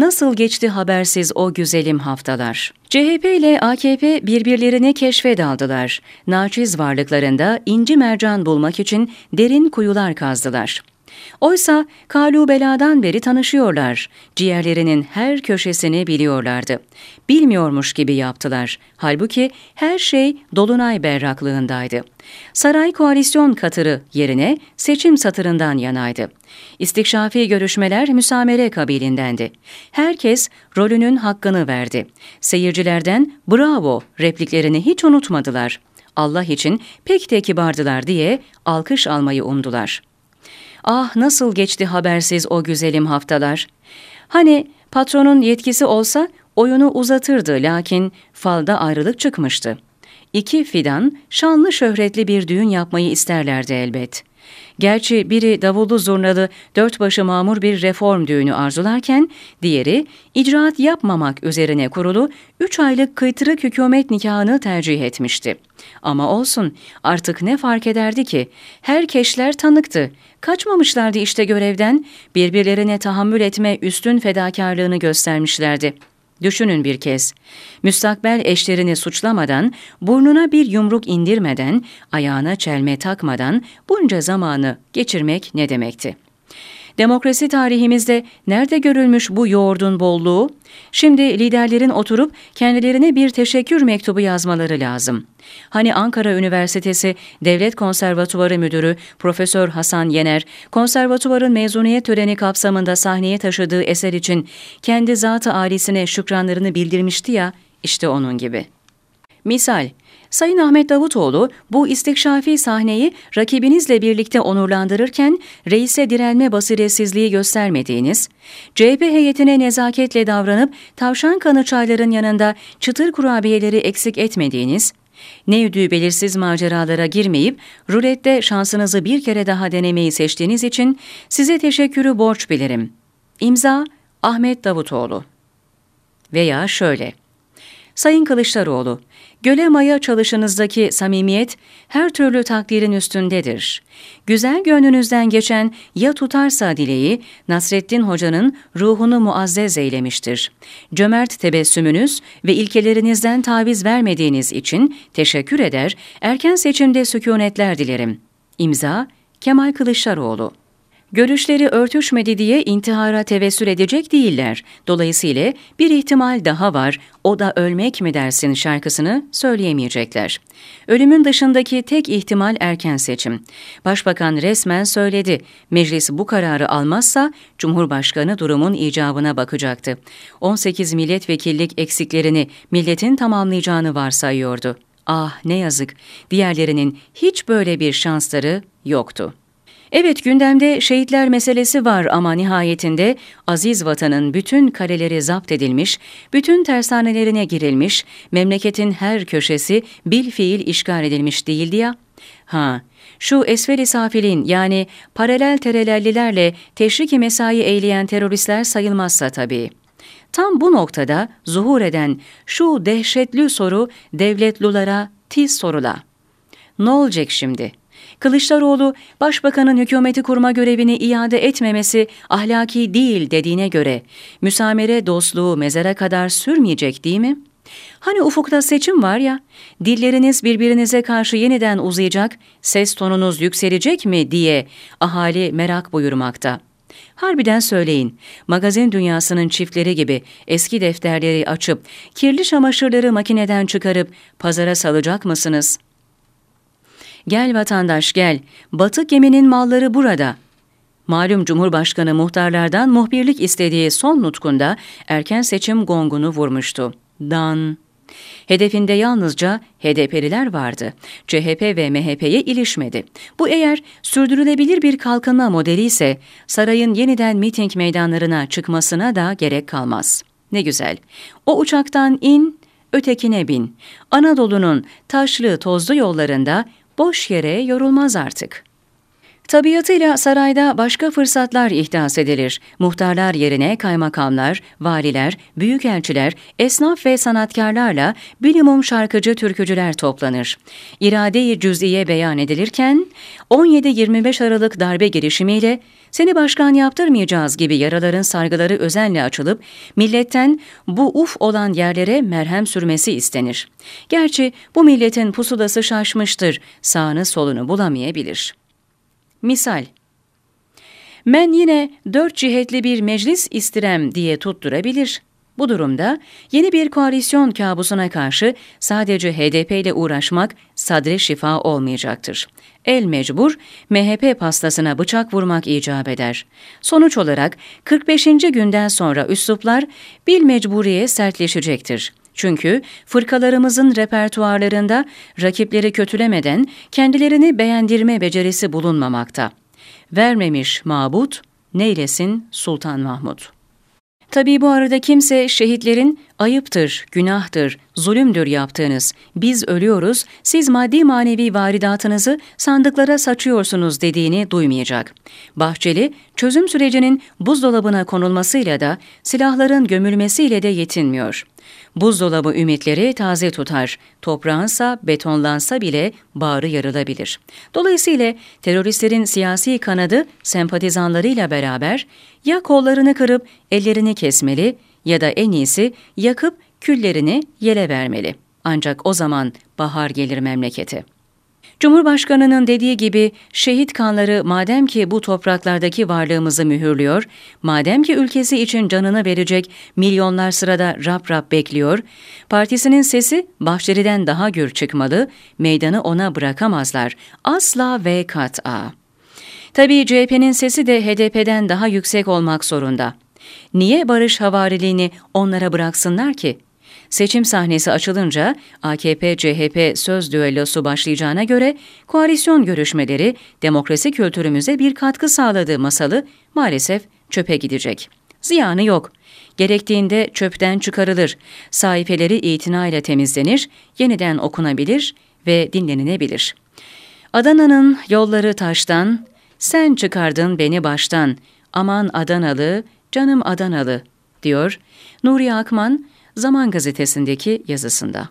nasıl geçti habersiz o güzelim haftalar. CHP ile AKP birbirlerini keşfe daldılar. Naçiz varlıklarında inci mercan bulmak için derin kuyular kazdılar. Oysa Kalu Bela'dan beri tanışıyorlar. Ciğerlerinin her köşesini biliyorlardı. Bilmiyormuş gibi yaptılar. Halbuki her şey Dolunay berraklığındaydı. Saray koalisyon katırı yerine seçim satırından yanaydı. İstikşafi görüşmeler müsamere kabilindendi. Herkes rolünün hakkını verdi. Seyircilerden bravo repliklerini hiç unutmadılar. Allah için pek de kibardılar diye alkış almayı umdular.'' Ah nasıl geçti habersiz o güzelim haftalar. Hani patronun yetkisi olsa oyunu uzatırdı lakin falda ayrılık çıkmıştı. İki fidan şanlı şöhretli bir düğün yapmayı isterlerdi elbet. Gerçi biri davullu zurnalı dört başı mamur bir reform düğünü arzularken, diğeri icraat yapmamak üzerine kurulu üç aylık kıytırık hükümet nikahını tercih etmişti. Ama olsun artık ne fark ederdi ki? Herkeşler tanıktı. Kaçmamışlardı işte görevden, birbirlerine tahammül etme üstün fedakarlığını göstermişlerdi.'' Düşünün bir kez. Müstakbel eşlerini suçlamadan, burnuna bir yumruk indirmeden, ayağına çelme takmadan bunca zamanı geçirmek ne demekti? Demokrasi tarihimizde nerede görülmüş bu yoğurdun bolluğu? Şimdi liderlerin oturup kendilerine bir teşekkür mektubu yazmaları lazım. Hani Ankara Üniversitesi Devlet Konservatuvarı Müdürü Profesör Hasan Yener, konservatuvarın mezuniyet töreni kapsamında sahneye taşıdığı eser için kendi zatı âlisine şükranlarını bildirmişti ya, işte onun gibi. Misal, Sayın Ahmet Davutoğlu bu istikşafi sahneyi rakibinizle birlikte onurlandırırken reise direnme basiretsizliği göstermediğiniz, CHP heyetine nezaketle davranıp tavşan kanı çayların yanında çıtır kurabiyeleri eksik etmediğiniz, ne ödüğü belirsiz maceralara girmeyip rulette şansınızı bir kere daha denemeyi seçtiğiniz için size teşekkürü borç bilirim. İmza Ahmet Davutoğlu. Veya şöyle. Sayın Kılıçdaroğlu, göle maya çalışınızdaki samimiyet her türlü takdirin üstündedir. Güzel gönlünüzden geçen ya tutarsa dileği Nasreddin Hoca'nın ruhunu muazzez eylemiştir. Cömert tebessümünüz ve ilkelerinizden taviz vermediğiniz için teşekkür eder, erken seçimde sükunetler dilerim. İmza Kemal Kılıçdaroğlu Görüşleri örtüşmedi diye intihara tevessül edecek değiller. Dolayısıyla bir ihtimal daha var, o da ölmek mi dersin şarkısını söyleyemeyecekler. Ölümün dışındaki tek ihtimal erken seçim. Başbakan resmen söyledi. Meclis bu kararı almazsa Cumhurbaşkanı durumun icabına bakacaktı. 18 milletvekillik eksiklerini milletin tamamlayacağını varsayıyordu. Ah ne yazık, diğerlerinin hiç böyle bir şansları yoktu. Evet gündemde şehitler meselesi var ama nihayetinde aziz vatanın bütün kaleleri zapt edilmiş, bütün tersanelerine girilmiş, memleketin her köşesi bil fiil işgal edilmiş değildi ya. Ha, şu esfel-i safilin yani paralel terelellilerle teşriki mesai eyleyen teröristler sayılmazsa tabii. Tam bu noktada zuhur eden şu dehşetli soru devletlulara tiz sorula. Ne olacak şimdi? Kılıçdaroğlu, başbakanın hükümeti kurma görevini iade etmemesi ahlaki değil dediğine göre, müsamere dostluğu mezara kadar sürmeyecek değil mi? Hani ufukta seçim var ya, dilleriniz birbirinize karşı yeniden uzayacak, ses tonunuz yükselecek mi diye ahali merak buyurmakta. Harbiden söyleyin, magazin dünyasının çiftleri gibi eski defterleri açıp, kirli çamaşırları makineden çıkarıp pazara salacak mısınız?'' Gel vatandaş gel, Batı geminin malları burada. Malum Cumhurbaşkanı muhtarlardan muhbirlik istediği son nutkunda erken seçim gongunu vurmuştu. Dan. Hedefinde yalnızca HDP'liler vardı. CHP ve MHP'ye ilişmedi. Bu eğer sürdürülebilir bir kalkınma modeli ise sarayın yeniden miting meydanlarına çıkmasına da gerek kalmaz. Ne güzel. O uçaktan in, ötekine bin. Anadolu'nun taşlı tozlu yollarında boş yere yorulmaz artık. Tabiatıyla sarayda başka fırsatlar ihdas edilir. Muhtarlar yerine kaymakamlar, valiler, büyükelçiler, esnaf ve sanatkarlarla bilimum şarkıcı türkücüler toplanır. İrade-i cüz'iye beyan edilirken 17-25 Aralık darbe girişimiyle seni başkan yaptırmayacağız gibi yaraların sargıları özenle açılıp milletten bu uf olan yerlere merhem sürmesi istenir. Gerçi bu milletin pusulası şaşmıştır, sağını solunu bulamayabilir.'' Misal Men yine dört cihetli bir meclis istirem diye tutturabilir. Bu durumda yeni bir koalisyon kabusuna karşı sadece HDP ile uğraşmak sadre şifa olmayacaktır. El mecbur MHP pastasına bıçak vurmak icap eder. Sonuç olarak 45. günden sonra üsluplar bil mecburiye sertleşecektir. Çünkü fırkalarımızın repertuarlarında rakipleri kötülemeden kendilerini beğendirme becerisi bulunmamakta. Vermemiş mabut, neylesin Sultan Mahmud. Tabii bu arada kimse şehitlerin ayıptır, günahtır, zulümdür yaptığınız, biz ölüyoruz, siz maddi manevi varidatınızı sandıklara saçıyorsunuz dediğini duymayacak. Bahçeli, çözüm sürecinin buzdolabına konulmasıyla da silahların gömülmesiyle de yetinmiyor. Buzdolabı ümitleri taze tutar, toprağınsa betonlansa bile bağrı yarılabilir. Dolayısıyla teröristlerin siyasi kanadı sempatizanlarıyla beraber ya kollarını kırıp ellerini kesmeli ya da en iyisi yakıp küllerini yele vermeli. Ancak o zaman bahar gelir memlekete. Cumhurbaşkanının dediği gibi şehit kanları madem ki bu topraklardaki varlığımızı mühürlüyor, madem ki ülkesi için canını verecek milyonlar sırada rap rap bekliyor, partisinin sesi Bahçeli'den daha gür çıkmalı, meydanı ona bırakamazlar. Asla ve kat'a. Tabii CHP'nin sesi de HDP'den daha yüksek olmak zorunda. Niye barış havariliğini onlara bıraksınlar ki? Seçim sahnesi açılınca AKP-CHP söz düellosu başlayacağına göre koalisyon görüşmeleri demokrasi kültürümüze bir katkı sağladığı masalı maalesef çöpe gidecek. Ziyanı yok. Gerektiğinde çöpten çıkarılır, sayfeleri itinayla temizlenir, yeniden okunabilir ve dinlenilebilir. Adana'nın yolları taştan, sen çıkardın beni baştan, aman Adanalı, canım Adanalı, diyor Nuri Akman, Zaman Gazetesi'ndeki yazısında.